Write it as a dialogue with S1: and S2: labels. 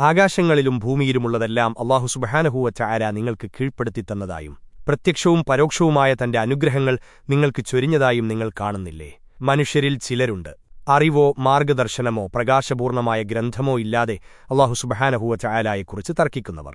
S1: ആകാശങ്ങളിലും ഭൂമിയിലുമുള്ളതെല്ലാം അള്ളാഹു സുബഹാനഹൂവച്ച ആര നിങ്ങൾക്ക് കീഴ്പ്പെടുത്തി തന്നതായും പ്രത്യക്ഷവും പരോക്ഷവുമായ തന്റെ അനുഗ്രഹങ്ങൾ നിങ്ങൾക്ക് ചൊരിഞ്ഞതായും നിങ്ങൾ കാണുന്നില്ലേ? മനുഷ്യരിൽ ചിലരുണ്ട്. അറിവോ മാർഗദർശനമോ പ്രകാശപൂർണമായ ഗ്രന്ഥമോ ഇല്ലാതെ അള്ളാഹു സുബഹാനഹൂവച്ച ആലായെക്കുറിച്ച് തർക്കിക്കുന്നവർ.